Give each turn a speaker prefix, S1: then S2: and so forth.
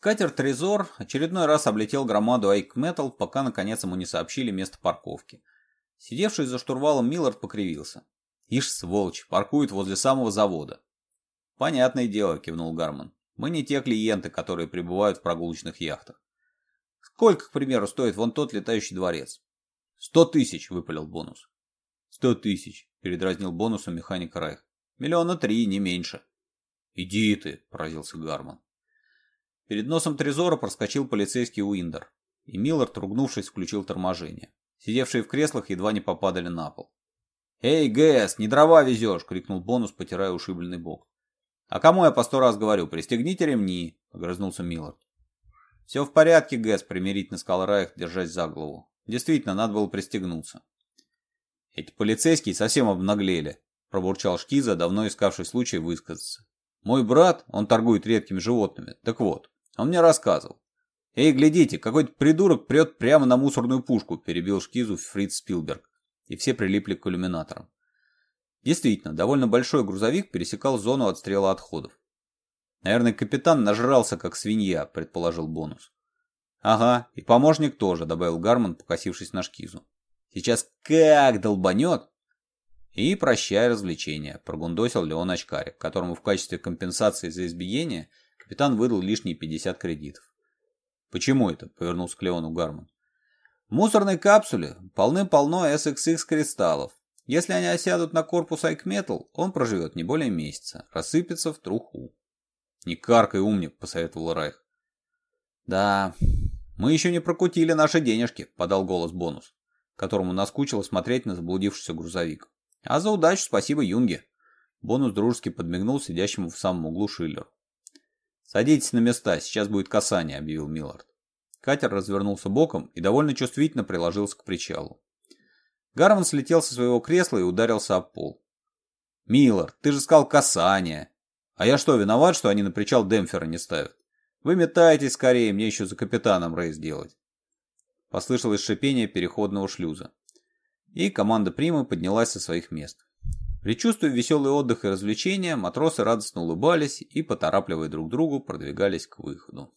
S1: Катер «Трезор» очередной раз облетел громаду Айк Метал, пока наконец ему не сообщили место парковки. Сидевший за штурвалом Миллард покривился. «Ишь, сволочь, паркует возле самого завода». «Понятное дело», — кивнул Гарман. «Мы не те клиенты, которые прибывают в прогулочных яхтах». «Сколько, к примеру, стоит вон тот летающий дворец?» «Сто тысяч», — выпалил бонус. «Сто тысяч», — передразнил бонусом механик Райх. «Миллиона три, не меньше». «Иди ты», — поразился Гарман. Перед носом Трезора проскочил полицейский Уиндер, и Миллард, ругнувшись, включил торможение. Сидевшие в креслах едва не попадали на пол. «Эй, ГС, не дрова везешь!» — крикнул Бонус, потирая ушибленный бок. «А кому я по сто раз говорю? Пристегните ремни!» — огрызнулся Миллард. «Все в порядке, ГС», — примирительно сказал Райх, держась за голову. «Действительно, надо было пристегнуться». «Эти полицейские совсем обнаглели», — пробурчал Шкиза, давно искавший случай высказаться. «Мой брат, он торгует редкими животными, так вот, он мне рассказывал. «Эй, глядите, какой-то придурок прет прямо на мусорную пушку», перебил шкизу Фриц Спилберг. И все прилипли к иллюминаторам. Действительно, довольно большой грузовик пересекал зону отстрела отходов. «Наверное, капитан нажрался, как свинья», — предположил бонус. «Ага, и помощник тоже», — добавил Гарман, покосившись на шкизу. «Сейчас как долбанет!» «И прощай развлечения», — прогундосил Леон Очкарик, которому в качестве компенсации за избиение — Капитан выдал лишние 50 кредитов. «Почему это?» – повернулся к Леону Гарман. «В мусорной капсуле полным-полно SXX кристаллов. Если они осядут на корпус Айкметал, он проживет не более месяца, рассыпется в труху». «Не каркай, умник», – посоветовал Райх. «Да, мы еще не прокутили наши денежки», – подал голос Бонус, которому наскучило смотреть на заблудившийся грузовик. «А за удачу спасибо Юнге». Бонус дружески подмигнул сидящему в самом углу Шиллеру. «Садитесь на места, сейчас будет касание», — объявил Миллард. Катер развернулся боком и довольно чувствительно приложился к причалу. Гарман слетел со своего кресла и ударился об пол. «Миллард, ты же сказал касание!» «А я что, виноват, что они на причал демпфера не ставят?» «Вы метаетесь скорее, мне еще за капитаном рейс делать!» Послышалось шипение переходного шлюза. И команда Примы поднялась со своих мест. Причувствуя веселый отдых и развлечения, матросы радостно улыбались и, поторапливая друг другу, продвигались к выходу.